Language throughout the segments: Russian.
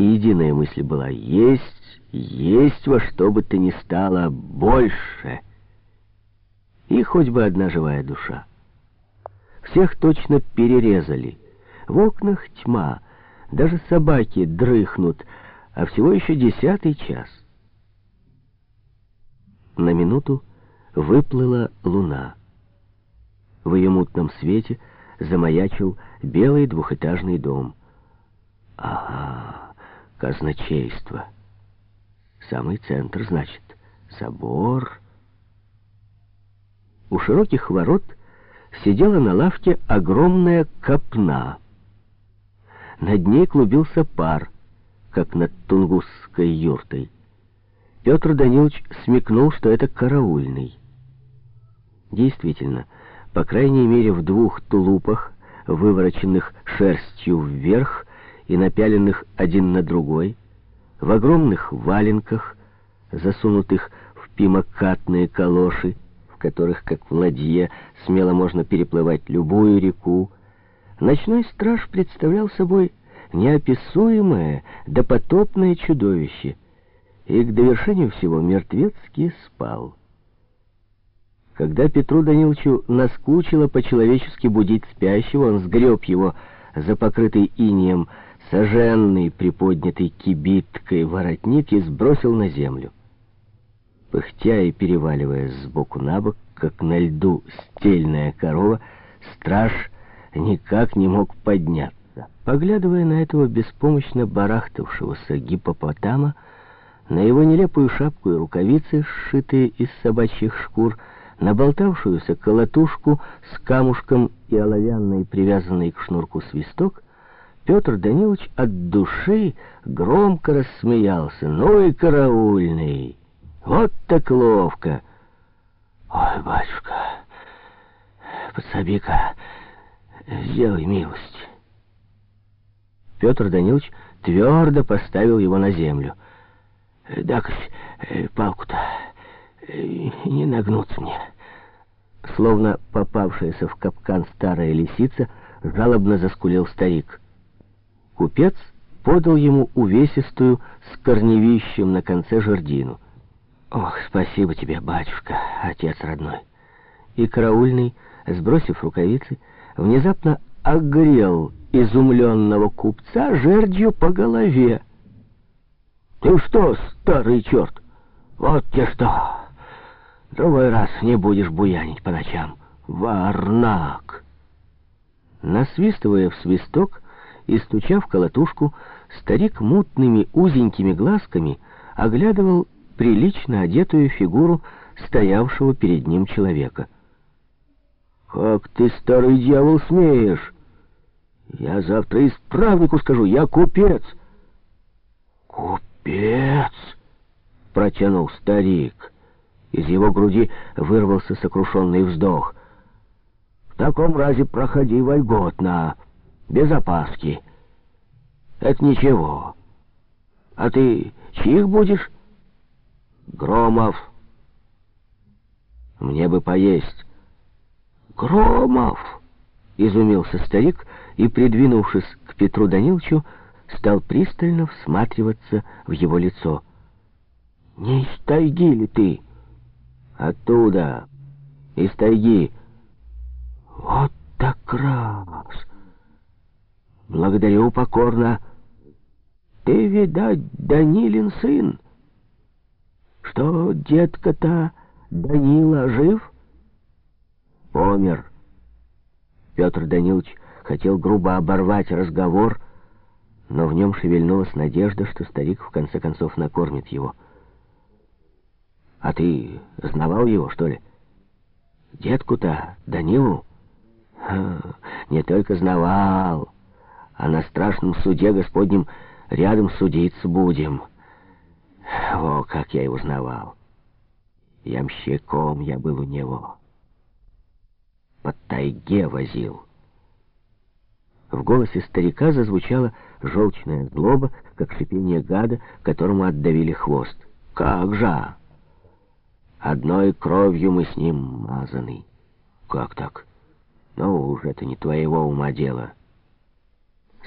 и единая мысль была «Есть, есть во что бы то ни стало больше!» И хоть бы одна живая душа. Всех точно перерезали. В окнах тьма, даже собаки дрыхнут, а всего еще десятый час. На минуту выплыла луна. В ее мутном свете замаячил белый двухэтажный дом. Ага, казначейство. Самый центр, значит, собор. У широких ворот сидела на лавке огромная копна. Над ней клубился пар, как над тунгусской юртой. Петр Данилович смекнул, что это караульный. Действительно, по крайней мере в двух тулупах, вывороченных шерстью вверх и напяленных один на другой, в огромных валенках, засунутых в пимокатные калоши, в которых, как в ладье, смело можно переплывать любую реку, ночной страж представлял собой неописуемое, допотопное чудовище — и к довершению всего мертвецкий спал. Когда Петру Даниловичу наскучило по-человечески будить спящего, он сгреб его за покрытый инием соженный, приподнятый кибиткой воротник и сбросил на землю. Пыхтя и переваливаясь сбоку на бок, как на льду стельная корова, страж никак не мог подняться. Поглядывая на этого беспомощно барахтавшегося гипопотама, на его нелепую шапку и рукавицы, сшитые из собачьих шкур, на болтавшуюся колотушку с камушком и оловянной, привязанной к шнурку свисток, Петр Данилович от души громко рассмеялся. «Ну и караульный! Вот так ловко!» «Ой, батюшка, подсоби-ка, сделай милость!» Петр Данилович твердо поставил его на землю — так э, палку-то э, не нагнуться мне. Словно попавшаяся в капкан старая лисица, жалобно заскулил старик. Купец подал ему увесистую с корневищем на конце жердину. «Ох, спасибо тебе, батюшка, отец родной!» И караульный, сбросив рукавицы, внезапно огрел изумленного купца жердью по голове. Ты что, старый черт? Вот тебе что! Другой раз не будешь буянить по ночам. Варнак! Насвистывая в свисток и стуча в колотушку, старик мутными узенькими глазками оглядывал прилично одетую фигуру стоявшего перед ним человека. «Как ты, старый дьявол, смеешь? Я завтра исправнику скажу, я купец!» «Купец!» Протянул старик. Из его груди вырвался сокрушенный вздох. «В таком разе проходи вольготно, без опаски. Это ничего. А ты чьих будешь?» «Громов». «Мне бы поесть». «Громов!» — изумился старик и, придвинувшись к Петру Даниловичу, стал пристально всматриваться в его лицо. «Не из тайги ли ты?» «Оттуда, из тайги». «Вот так раз!» «Благодарю покорно. Ты, видать, Данилин сын. Что, детка-то Данила жив?» «Помер». Петр Данилович хотел грубо оборвать разговор, но в нем шевельнулась надежда, что старик в конце концов накормит его. «А ты знавал его, что ли? Детку-то, Данилу?» «Не только знавал, а на страшном суде Господнем рядом судиться будем. О, как я его знавал! Ямщиком я был у него. Под тайге возил». В голосе старика зазвучала желчная злоба, как шипение гада, которому отдавили хвост. «Как же! Одной кровью мы с ним мазаны». «Как так? Ну уж это не твоего ума дело».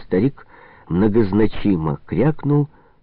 Старик многозначимо крякнул —